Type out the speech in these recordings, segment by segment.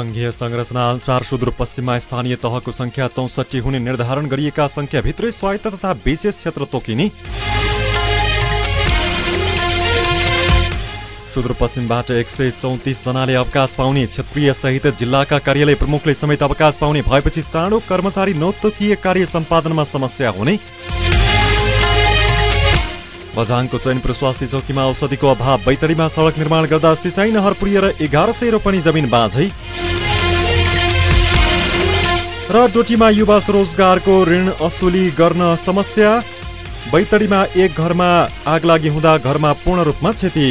संघीय संरचना अनुसार सुदूरपश्चिममा स्थानीय तहको संख्या चौसठी हुने निर्धारण गरिएका संख्याभित्रै स्वायत्त तथा विशेष क्षेत्र तोकिने। सुदूरपश्चिमबाट एक सय चौतिस जनाले अवकाश पाउने क्षेत्रीय सहित जिल्लाका कार्यालय प्रमुखले समेत अवकाश पाउने भएपछि चाँडो कर्मचारी नौतोकीय कार्य सम्पादनमा समस्या हुने। बझाङको चैनपुर स्वास्थ्य चौकीमा औषधिको अभाव। बैतडीमा सड़क निर्माण गर्दा सिंचाई नहर पुरिएर एघार सय रोपनी जमिन बाँझै। र डोटीमा युवा स्वरोजगारको ऋण असुली गर्न समस्या। बैतडीमा एक घरमा आगलागी हुँदा घरमा पूर्ण रूपमा क्षति।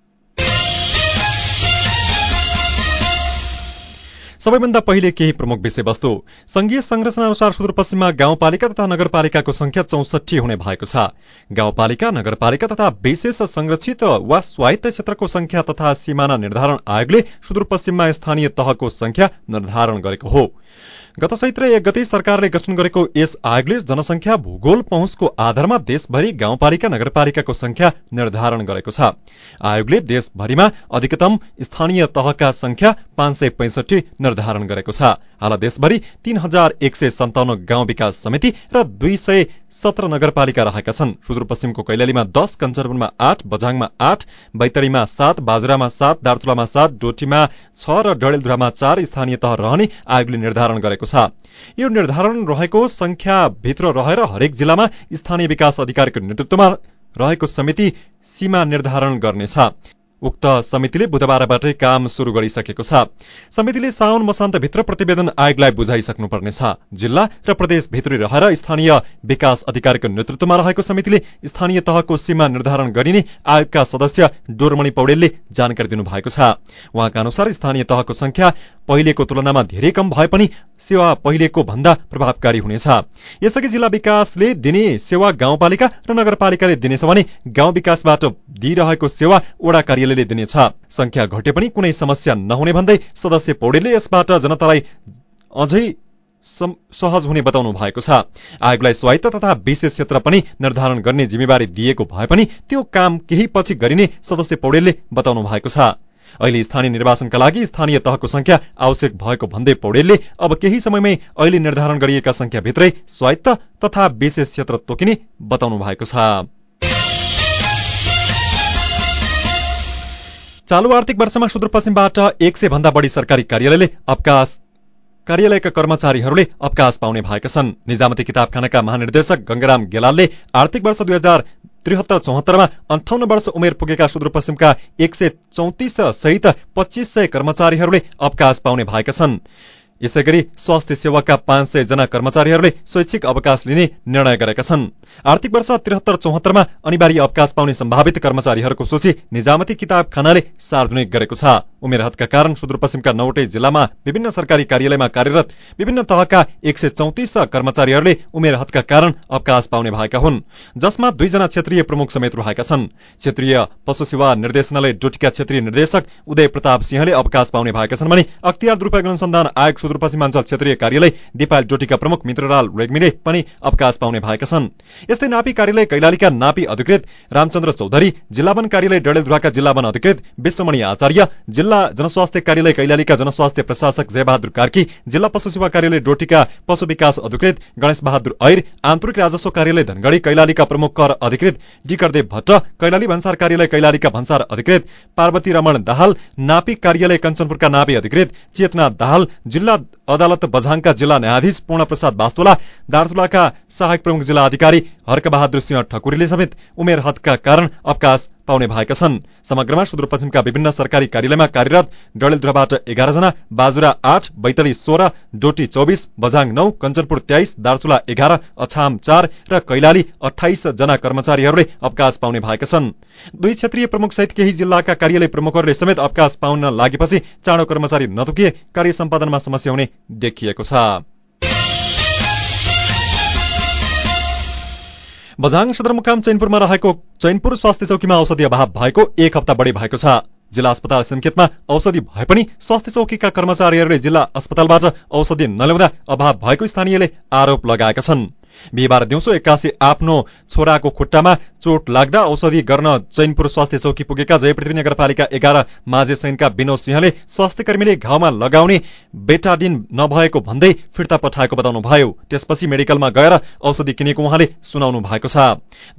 सबैभन्दा पहिले केही प्रमुख विषयवस्तु। संघीय संरचना अनुसार सुदूरपश्चिममा गाउँपालिका तथा नगरपालिकाको संख्या चौसठी हुने भएको छ। गाउँपालिका नगरपालिका तथा विशेष संरक्षित वा स्वायत्त क्षेत्रको संख्या तथा सिमाना निर्धारण आयोगले सुदूरपश्चिममा स्थानीय तहको संख्या निर्धारण गरेको हो। गत चैत्र एक गते सरकारले गठन गरेको यस आयोगले जनसंख्या भूगोल पहुँचको आधारमा देशभरि गाउँपालिका नगरपालिकाको संख्या निर्धारण गरेको छ। आयोगले देशभरिमा अधिकतम स्थानीय तहका संख्या पाँच निर्धारण गरेको छ। हाल देशभरि तीन हजार एक सय सन्ताउन्न गाउँ विकास समिति र दुई सय सत्र नगरपालिका रहेका छन्। सुदूरपश्चिमको कैलालीमा दस कञ्चनपुरमा आठ बझाङमा आठ बैतडीमा सात बाजुरामा सात दार्चुलामा सात डोटीमा छ र डडेलधुरामा चार स्थानीय तह रहने आयोगले निर्धारण गरेको छ। यो निर्धारण रहेको संख्याभित्र रहेर हरेक जिल्लामा स्थानीय विकास अधिकारीको नेतृत्वमा रहेको समिति सीमा निर्धारण गर्नेछ। उक्त समितिले बुधबारबाटै काम शुरू गरिसकेको छ। समितिले साउन मसान्तभित्र प्रतिवेदन आयोगलाई बुझाइसक्नुपर्नेछ। जिल्ला र प्रदेशभित्री रहेर स्थानीय विकास अधिकारीको नेतृत्वमा रहेको समितिले स्थानीय तहको सीमा निर्धारण गरिने आयोगका सदस्य डोरमणि पौडेलले जानकारी दिनुभएको छ। उहाँका अनुसार स्थानीय तहको संख्या पहिलेको तुलनामा धेरै कम भए पनि सेवा पहिलेको भन्दा प्रभावकारी हुनेछ। यसअघि जिल्ला विकासले दिने सेवा गाउँपालिका र नगरपालिकाले दिनेछ भने गाउँ विकासबाट दिइरहेको सेवा वडा कार्यालयले दिनेछ संख्या घटे पनि कुनै समस्या नहुने भन्दै सदस्य पौडेलले यसबाट जनतालाई अझै सहज हुने बताउनु भएको छ। आयोगलाई स्वायत्त तथा विशेष क्षेत्र पनि निर्धारण गर्ने जिम्मेवारी दिएको भए पनि त्यो काम केही पछि गरिने सदस्य पौडेलले बताउनु भएको छ। अहिले स्थानीय निर्वाचनका लागि स्थानीय तहको संख्या आवश्यक भएको भन्दै पौडेलले अब केही समयमै अहिले निर्धारण गरिएका संख्याभित्रै स्वायत्त तथा विशेष क्षेत्र तोकिने बताउनु भएको छ। चालु आर्थिक वर्षमा सुदूरपश्चिमबाट एक सय भन्दा बढी सरकारी कार्यालयले अवकाश कार्यालयका कर्मचारीहरूले अवकाश पाउने भएका छन्। निजामती किताबखानाका महानिर्देशक गंगाराम गेलालले आर्थिक वर्ष दुई हजार त्रिहत्तर चौहत्तरमा अन्ठाउन्न वर्ष उमेर पुगेका सुदूरपश्चिमका एक सय चौतिस सहित पच्चिस सय कर्मचारीहरूले अवकाश पाउने भएका छन्। यसै गरी स्वास्थ्य सेवाका पाँच सय जना कर्मचारीहरूले स्वैच्छिक अवकाश लिने निर्णय गरेका छन्। आर्थिक वर्ष त्रिहत्तर चौहत्तरमा अनिवार्य अवकाश पाउने सम्भावित कर्मचारीहरूको सूची निजामती किताबखानाले सार्वजनिक गरेको छ। उमेर हदका कारण सुदूरपश्चिमका नौवटै जिल्लामा विभिन्न सरकारी कार्यालयमा कार्यरत विभिन्न तहका एक सय चौतिस कर्मचारीहरूले उमेर हदका कारण अवकाश पाउने भएका हुन्। जसमा दुईजना क्षेत्रीय प्रमुख समेत रहेका छन्। क्षेत्रीय पशु सेवा निर्देशनालय डोटीका क्षेत्रीय निर्देशक उदय प्रताप सिंहले अवकाश पाउने भएका छन् भने अख्तियार दुरूपयोग अनुसन्धान आयोग सुदूरपश्चिमाञ्चल क्षेत्रीय कार्यालय दिपाल डोटीका प्रमुख मित्रलाल रेग्मीले पनि अवकाश पाउने भएका छन्। यस्तै नापी कार्यालय कैलालीका नापी अधिकृत रामचन्द्र चौधरी जिल्ला वन कार्यालय डडेलधुवाका जिल्ला वन अधिकृत विश्वमणि आचार्य जिल्ला जनस्वास्थ्य कार्यालय कैलालीका जनस्वास्थ्य प्रशासक जयबहादुर कार्की जिल्ला पशु सेवा कार्यालय डोटीका पशु विकास अधिकृत गणेश बहादुर ऐर आन्तरिक राजस्व कार्यालय धनगढ़ी कैलालीका प्रमुख कर अधिकृत डिकरदेव भट्ट कैलाली भन्सार कार्यालय कैलालीका भन्सार अधिकृत पार्वती रमण दाहाल नापी कार्यालय कञ्चनपुरका नापी अधिकृत चेतना दाहाल जिल्ला अदालत बझाङका जिल्ला न्यायाधीश पूर्ण प्रसाद बास्तोला दार्चुलाका सहायक प्रमुख जिल्ला अधिकारी हर्कबहादुर सिंह ठकुरीले समेत उमेर हदका कारण अवकाश पाउने भएका छन्। समग्रमा सुदूरपश्चिमका विभिन्न सरकारी कार्यालयमा कार्यरत डडेलधुराबाट एघार जना बाजुरा आठ बैतली सोह्र डोटी चौबिस बझाङ नौ कञ्चनपुर तेइस दार्चुला एघार अछाम चार र कैलाली अठाइस जना कर्मचारीहरूले अवकाश पाउने भएका छन्। दुई क्षेत्रीय प्रमुख सहित केही जिल्लाका कार्यालय प्रमुखहरूले समेत अवकाश पाउन लागेपछि चाँडो कर्मचारी नतुकिए कार्य सम्पादनमा समस्या हुने देखिएको छ। बझाङ सदरमुकाम चैनपुरमा रहेको चैनपुर स्वास्थ्य चौकीमा औषधि अभाव भएको एक हप्ता बढी भएको छ। जिल्ला अस्पताल सिमखेतमा औषधि भए पनि स्वास्थ्य चौकीका कर्मचारीहरूले जिल्ला अस्पतालबाट औषधि नल्याउँदा अभाव भएको स्थानीयले आरोप लगाएका छन्। बिहिबार दिउँसो एक्कासी आफ्नो छोराको खुट्टामा चोट लाग्दा औषधि गर्न चैनपुर स्वास्थ्य चौकी पुगेका जयपृथ्वी नगरपालिका एघार माझे सैनका विनोद सिंहले स्वास्थ्य कर्मीले घाउमा लगाउने बेटाडिन नभएको भन्दै फिर्ता पठाएको बताउनु भयो त्यसपछि मेडिकलमा गएर औषधि किनेको उहाँले सुनाउनु भएको छ।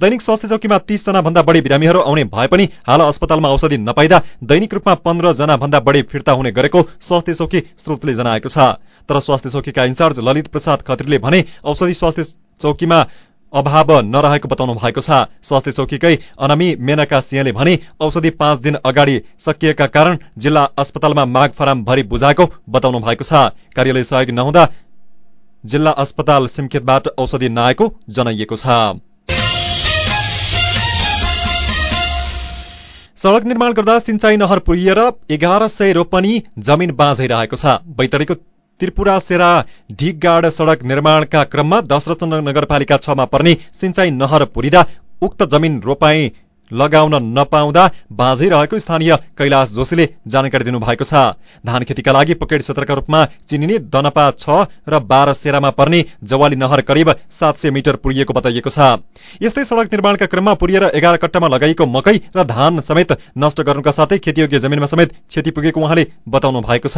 दैनिक स्वास्थ्य चौकीमा तीसजना भन्दा बढी बिरामीहरू आउने भए पनि हाल अस्पतालमा औषधि नपाइदा दैनिक रूपमा पन्ध्र जना भन्दा बढी फिर्ता हुने गरेको स्वास्थ्य चौकी स्रोतले जनाएको छ। तर स्वास्थ्य चौकीका इन्चार्ज ललित प्रसाद खत्रीले भने औषधि स्वास्थ्य चौकीमा अभाव नरहेको बताउनु भएको छ। स्वास्थ्य चौकीकै अनमी मेनका सिंहले भने औषधि पाँच दिन अगाडि सकिएका कारण जिल्ला अस्पतालमा माग फाराम भरि बुझाएको बताउनु भएको छ। कार्यालय सहयोग नहुँदा जिल्ला अस्पताल सिमखेतबाट औषधि नआएको जनाइएको छ। सड़क निर्माण गर्दा सिंचाई नहर पुरिएर एघार सय रोपनी जमिन बाँझैरहेको छ। बैतडीको त्रिपुरा सेरा ढिकगाड सड़क निर्माणका क्रममा दशरथ नगरपालिका छमा पर्ने सिंचाई नहर पुरिँदा उक्त जमिन रोपाई लगाउन नपाउँदा बाँझै रहेको स्थानीय कैलाश जोशीले जानकारी दिनुभएको छ। धान खेतीका लागि पकेट क्षेत्रका रूपमा चिनिने दनपा छ र बाह्र सेरामा पर्ने जवाली नहर करिब सात सय मिटर पुरिएको बताइएको छ। यस्तै सड़क निर्माणका क्रममा पुरिएर एघार कट्टामा लगाइएको मकै र धान समेत नष्ट गर्नुका साथै खेतीयोग्य जमिनमा समेत क्षति पुगेको उहाँले बताउनु भएको छ।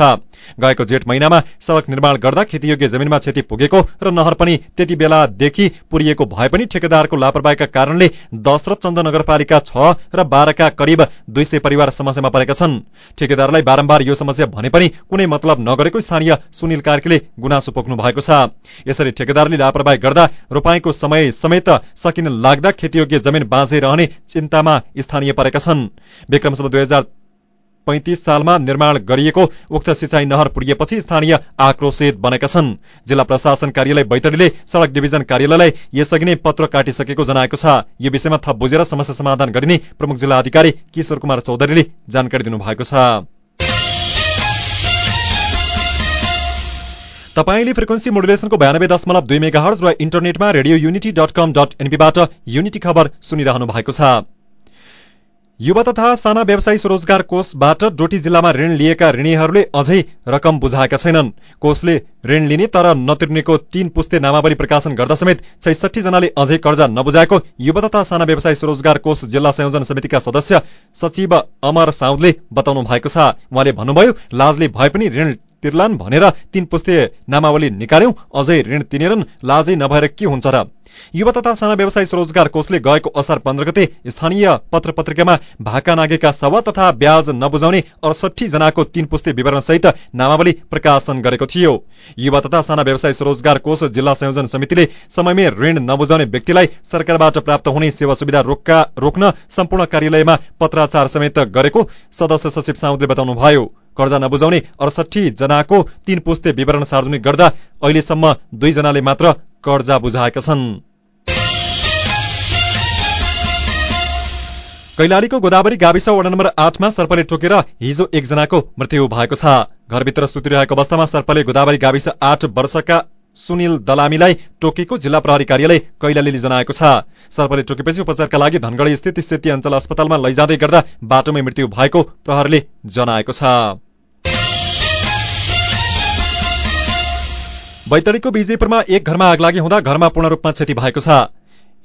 गएको जेठ महिनामा सड़क निर्माण गर्दा खेतीयोग्य जमिनमा क्षति पुगेको र नहर पनि त्यति बेलादेखि पुरिएको भए पनि ठेकेदारको लापरवाहीका कारणले दशरथ चन्द नगरपालिका छ र बाह्रका करिब दुई सय परिवार समस्यामा परेका छन्। ठेकेदारलाई बारम्बार यो समस्या भने पनि कुनै मतलब नगरेको स्थानीय सुनिल कार्कीले गुनासो पोख्नु भएको छ। यसरी ठेकेदारले लापरवाही गर्दा रोपाईको समय समेत सकिन लाग्दा खेतीयोग्य जमिन बाँझै रहने चिन्तामा स्थानीय परेका छन्। दुई पैंतिस सालमा निर्माण गरिएको उक्त सिंचाई नहर पुरिएपछि स्थानीय आक्रोशित बनेका छन्। जिल्ला प्रशासन कार्यालय बैतडीले सड़क डिभिजन कार्यालयलाई यसअघि नै पत्र काटिसकेको जनाएको छ। यो विषयमा थप बुझेर समस्या समाधान गरिने प्रमुख जिल्ला अधिकारी किशोर कुमार चौधरीले जानकारी दिनुभएको छ। तपाईँले फ्रिक्वेन्सी मोडुलेसनको बयानब्बे दशमलव दुई मेगा र इन्टरनेटमा Radio Unity dot com dot एनपीबाट unity खबर सुनिरहनु भएको छ। युवा तथा साना व्यवसायी स्वरोजगार कोषबाट डोटी जिल्लामा ऋण लिएका ऋणीहरूले अझै रकम बुझाएका छैनन्। कोषले ऋण लिने तर नतिर्नेको तीन पुस्ते नामावली प्रकाशन गर्दा समेत छैसठी जनाले अझै कर्जा नबुझाएको युवा तथा साना व्यवसायी स्वरोजगार कोष जिल्ला संयोजन समितिका सदस्य सचिव अमर साउदले बताउनु भएको छ। उहाँले भन्नुभयो लाजले भए पनि ऋण तिर्लान भनेर तीन पुस्ते नामावली निकाल्यौं। अझै ऋण तिनेरन् लाजै नभएर के हुन्छ र? युवा तथा साना व्यवसायी स्वरोजगार कोषले गएको असार पन्ध्र गते स्थानीय पत्र पत्रिकामा भाका नागेका सभा तथा ब्याज नबुझाउने अडसठी जनाको तीन पुस्ते विवरण सहित नामावली प्रकाशन गरेको थियो। युवा तथा साना व्यवसायी स्वरोजगार कोष जिल्ला संयोजन समितिले समयमै ऋण नबुझाउने व्यक्तिलाई सरकारबाट प्राप्त हुने सेवा सुविधा रोक्न सम्पूर्ण कार्यालयमा पत्राचार समेत गरेको सदस्य सचिव साउदले बताउनुभयो। कर्जा नबुझाउने अडसठी जनाको तीन पुस्ते विवरण सार्वजनिक गर्दा अहिलेसम्म दुईजनाले मात्र कर्जा बुझाएका छन्। कैलालीको गोदावरी गाविस वडा नम्बर आठमा सर्पले टोकेर हिजो एकजनाको मृत्यु भएको छ। घरभित्र सुतिरहेको अवस्थामा सर्पले गोदावरी गाविस आठ वर्षका सुनिल दलामीलाई टोकेको जिल्ला प्रहरी कार्यालय कैलालीले जनाएको छ। सर्पले टोकेपछि उपचारका लागि धनगढ़ी स्थित सेती अञ्चल अस्पतालमा लैजाँदै गर्दा बाटोमै मृत्यु भएको प्रहरीले जनाएको छ। बैतडीको विजयपुरमा एक घरमा आगलागी हुँदा घरमा पूर्ण रूपमा क्षति भएको छ।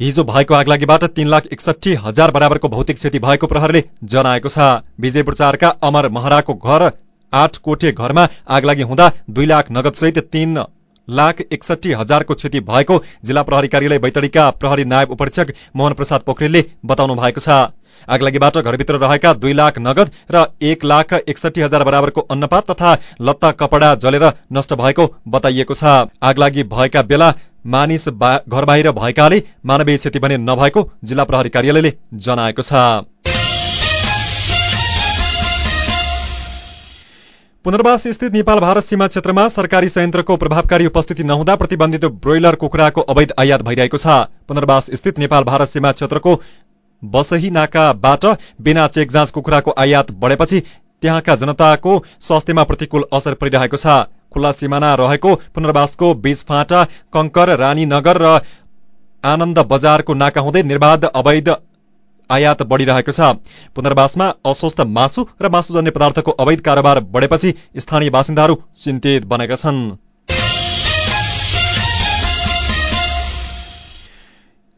हिजो भएको आगलागीबाट तीन लाख एकसठी हजार बराबरको भौतिक क्षति भएको प्रहरले जनाएको छ। विजयपुर चारका अमर महराको घर आठ कोठे घरमा आगलागी हुँदा दुई लाख नगद सहित तीन लाख एकसठी हजारको क्षति भएको जिल्ला प्रहरी कार्यालय बैतडीका प्रहरी नायब उपरीक्षक मोहन प्रसाद पोखरेलले बताउनु भएको छ। आगलागीबाट घरभित्र रहेका दुई लाख नगद र एक लाख एकसठी हजार बराबरको अन्नपात तथा लत्ता कपडा जलेर नष्ट भएको बताइएको छ। आगलागी भएका बेला मानिस घर बाहिर भएकाले मानवीय क्षति भने नभएको जिल्ला प्रहरी कार्यालयले जनाएको छ। पुनर्वास स्थित नेपाल भारत सीमा क्षेत्रमा सरकारी संयन्त्रको प्रभावकारी उपस्थिति नहुँदा प्रतिबन्धित ब्रोइलर कुखुराको अवैध आयात भइरहेको छ। पुनर्वास स्थित नेपाल भारत सीमा क्षेत्रको बसही नाकाबाट बिना चेक जाँच कुखुराको आयात बढेपछि त्यहाँका जनताको स्वास्थ्यमा प्रतिकूल असर परिरहेको छ। खुल्ला सिमाना रहेको पुनर्वासको बीचफाँटा कंकर रानीनगर र आनन्द बजारको नाका हुँदै निर्वाध अवैध आयात बढ़िरहेको छ। पुनर्वासमा अस्वस्थ मासु र मासुजन्य पदार्थको अवैध कारोबार बढेपछि स्थानीय बासिन्दाहरू चिन्तित बनेका छन्।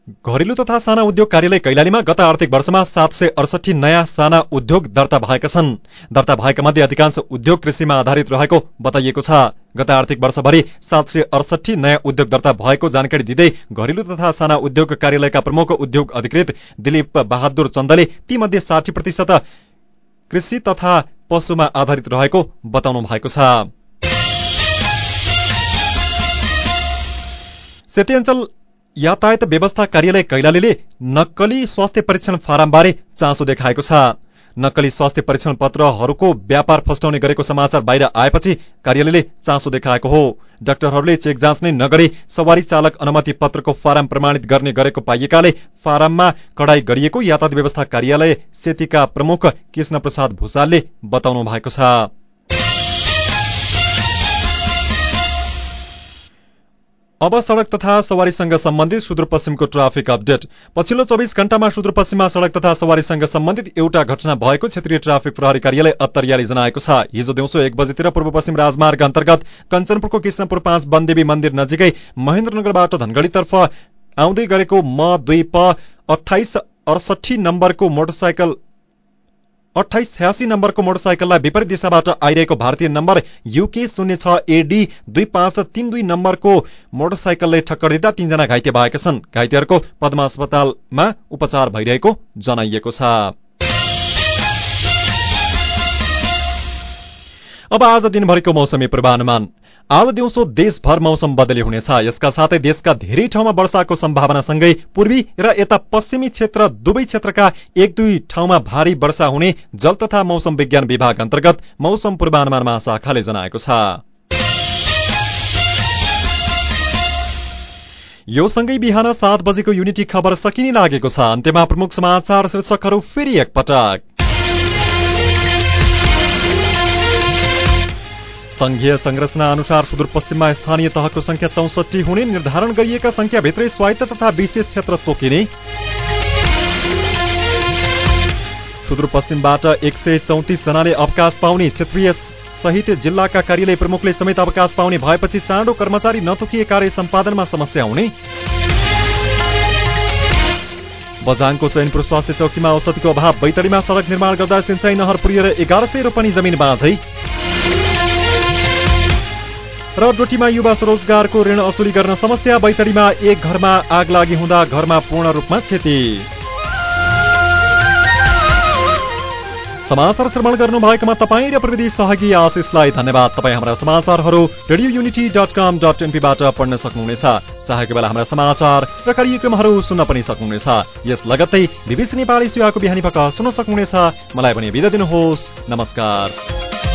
घरेलु तथा साना उद्योग कार्यालय कैलालीमा गत आर्थिक वर्षमा सात सय अडसठी नयाँ साना उद्योग दर्ता भएका छन्। दर्ता भएका मध्ये अधिकांश उद्योग कृषिमा आधारित रहेको बताइएको छ। गत आर्थिक वर्षभरि सात सय अडसठी नयाँ उद्योग दर्ता भएको जानकारी दिँदै घरेलु तथा साना उद्योग कार्यालयका प्रमुख उद्योग अधिकृत दिलीप बहादुर चन्दले तीमध्ये साठी प्रतिशत कृषि तथा पशुमा आधारित रहेको बताउनु भएको छ। सेती अञ्चल यातायात व्यवस्था कार्यालय कैलालीले नक्कली स्वास्थ्य परीक्षण फारमबारे चासो देखाएको छ। नक्कली स्वास्थ्य परीक्षण पत्रहरूको व्यापार फस्टाउने गरेको समाचार बाहिर आएपछि कार्यालयले चासो देखाएको हो। डाक्टरहरूले चेक जाँच नै नगरी सवारी चालक अनुमति पत्रको फारम प्रमाणित गर्ने गरेको पाइएकाले फारममा कडाई गरिएको यातायात व्यवस्था कार्यालय सेतीका प्रमुख कृष्ण प्रसाद भूषालले बताउनु भएको छ। अब सड़क तथा सवारीसँग सम्बन्धित सुदूरपश्चिमको ट्राफिक अपडेट। पछिल्लो चौबिस घण्टामा सुदूरपश्चिममा सड़क तथा सवारीसँग सम्बन्धित एउटा घटना भएको क्षेत्रीय ट्राफिक प्रहरी कार्यालय अत्तरियाले जनाएको छ। हिजो दिउँसो एक बजेतिर पूर्व पश्चिम राजमार्ग अन्तर्गत कञ्चनपुरको कृष्णपुर पाँच वनदेवी मन्दिर नजिकै महेन्द्रनगरबाट धनगढ़ीतर्फ आउँदै गरेको म दुई प अठाइस अडसठी नम्बरको मोटरसाइकल अठाइस छयासी नम्बरको मोटरसाइकललाई विपरीत दिशाबाट आइरहेको भारतीय नम्बर युके शून्य छ एडी दुई पाँच तीन दुई नम्बरको मोटरसाइकलले ठक्कर दिँदा तीनजना घाइते भएका छन्। घाइतेहरूको पद्मा अस्पतालमा उपचार भइरहेको जनाइएको छ। अब आज दिनभरिको मौसमी पूर्वानुमान। आज दिउँसो देशभर मौसम बदली हुनेछ यसका साथै देशका धेरै ठाउँमा वर्षाको सम्भावनासँगै पूर्वी र यता पश्चिमी क्षेत्र दुवै क्षेत्रका एक दुई ठाउँमा भारी वर्षा हुने जल तथा मौसम विज्ञान विभाग अन्तर्गत मौसम पूर्वानुमान महाशाखाले जनाएको छ। यो सँगै बिहान सात बजेको युनिटी खबर सकिने लागेको छ। अन्त्यमा प्रमुख समाचार शीर्षकहरू फेरि एकपटक। संघीय संरचना अनुसार सुदूरपश्चिममा स्थानीय तहको संख्या चौसठी हुने निर्धारण गरिएका संख्याभित्रै स्वायत्त तथा विशेष क्षेत्र तोकिने। सुदूरपश्चिमबाट एक सय चौतिस जनाले अवकाश पाउने क्षेत्रीय सहित जिल्लाका कार्यालय प्रमुखले समेत अवकाश पाउने भएपछि चाँडो कर्मचारी नतोकिए कार्य सम्पादनमा समस्या हुने। बझाङको चैनपुर स्वास्थ्य चौकीमा औषधिको अभाव बैतडीमा सड़क निर्माण गर्दा सिंचाई नहर पुर्याएर एघार सय रोपनी जमिन बाँझै। र डोटीमा युवा स्वरोजगारको ऋण असुली गर्न समस्या बैतडीमा एक घरमा आग लागि हुँदा घरमा पूर्ण रूपमा क्षति। समाचार श्रवण गर्नु भएकोमा तपाईँ र प्रविधि सहयोगी आशिषलाई धन्यवाद। तपाईँ हाम्रा समाचारहरू Radio Unity dot com dot एनपीबाट पढ्न सक्नुहुनेछ। चाहेको बेला हाम्रा समाचार र कार्यक्रमहरू सुन्न पनि सक्नुहुनेछ। यस लगत्तै बिबिसी नेपाली सेवाको बिहानी पख सुन्न सक्नुहुनेछ। मलाई पनि बिदा दिनुहोस्। नमस्कार।